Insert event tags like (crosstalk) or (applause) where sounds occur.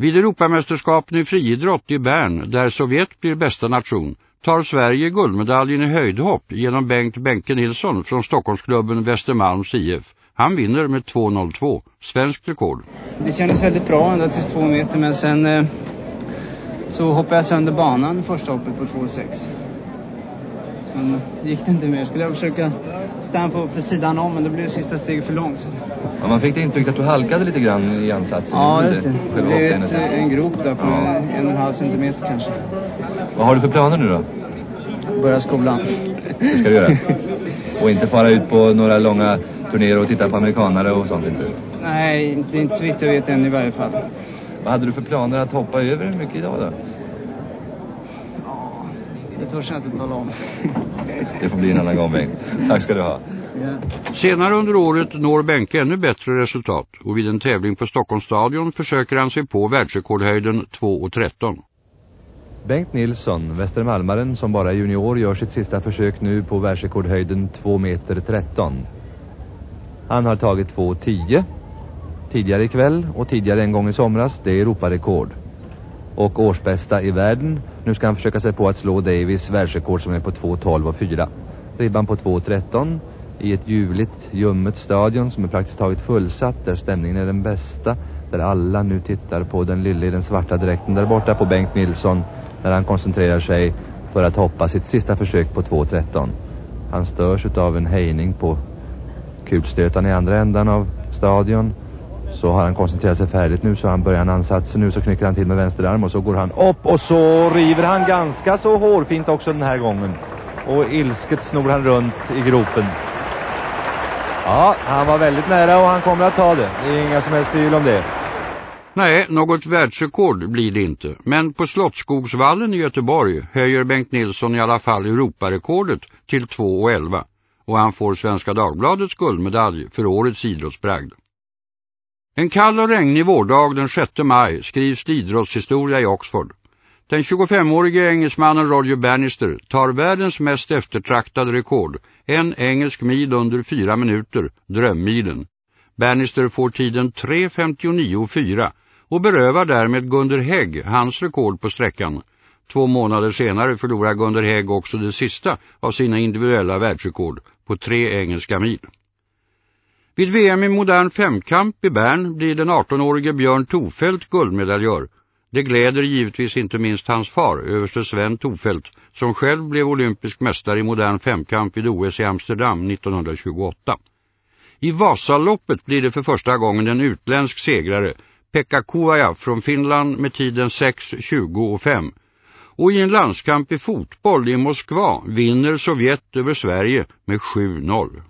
Vid Europamästerskapen i friidrott i Bern, där Sovjet blir bästa nation, tar Sverige guldmedaljen i höjdhopp genom Bengt Benke Nilsson från Stockholmsklubben Västermalms IF. Han vinner med 2.02, svenskt rekord. Det kändes väldigt bra ända tills två meter men sen eh, så hoppade jag sönder banan första hoppet på 2.6. Sen gick det inte mer. Skulle jag försöka stanna på för sidan om men då blev det sista steget för långt. Ja, man fick det intrycket att du halkade lite grann i ansatsen. Ja, just det. Det blev ett, en grop där på ja. en och en halv centimeter kanske. Vad har du för planer nu då? Börja skolan. Det ska du göra. (laughs) Och inte fara ut på några långa turnéer och titta på amerikanare och sånt inte? Nej, inte, inte så vitt jag vet än i varje fall. Vad hade du för planer att hoppa över mycket idag då? Det törs jag inte tala om. (laughs) det får bli en annan gång, Bengt. Tack ska du ha. Senare under året når Benke ännu bättre resultat och vid en tävling på Stockholms stadion försöker han sig på världsrekordhöjden 2.13. Bengt Nilsson, Västermalmaren som bara är junior, gör sitt sista försök nu på världsrekordhöjden 2 meter 13. Han har tagit 2.10 tidigare ikväll och tidigare en gång i somras. Det är Europarekord. Och årsbästa i världen. Nu ska han försöka sig på att slå Davis världsrekord som är på 2.12 och 4. Ribban på 2.13 i ett ljuvligt, ljummet stadion som är praktiskt taget fullsatt där stämningen är den bästa. Där alla nu tittar på den lille i den svarta dräkten där borta på Bengt Nilsson när han koncentrerar sig för att hoppa sitt sista försök på 2.13. Han störs av en hejning på kulstötan i andra ändan av stadion. Så har han koncentrerat sig färdigt nu så han börjar en ansats. Nu så knycker han till med vänster arm och så går han upp och så river han ganska så hårfint också den här gången. Och ilsket snor han runt i gropen. Ja, han var väldigt nära och han kommer att ta det. Det är inga som helst tvivel om det. Nej, något världsrekord blir det inte. Men på Slottsskogsvallen i Göteborg höjer Bengt Nilsson i alla fall Europarekordet till 2,11 och han får Svenska Dagbladets guldmedalj för årets idrottsbragd. En kall och regnig vårdag den 6 maj skrivs det idrottshistoria i Oxford. Den 25-årige engelsmannen Roger Bannister tar världens mest eftertraktade rekord, en engelsk mil under fyra minuter, drömmilen. Bannister får tiden 3.59,4 och berövar därmed Gunder Hägg hans rekord på sträckan. Två månader senare förlorar Gunder Hägg också det sista av sina individuella världsrekord på tre engelska mil. Vid VM i modern femkamp i Bern blir den 18-årige Björn Tofält guldmedaljör. Det gläder givetvis inte minst hans far, överste Sven Tofält, som själv blev olympisk mästare i modern femkamp vid OS i Amsterdam 1928. I Vasaloppet blir det för första gången en utländsk segrare, Pekka Kuvaja från Finland med tiden 6.20 och 5. Och i en landskamp i fotboll i Moskva vinner Sovjet över Sverige med 7-0.